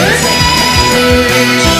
Music.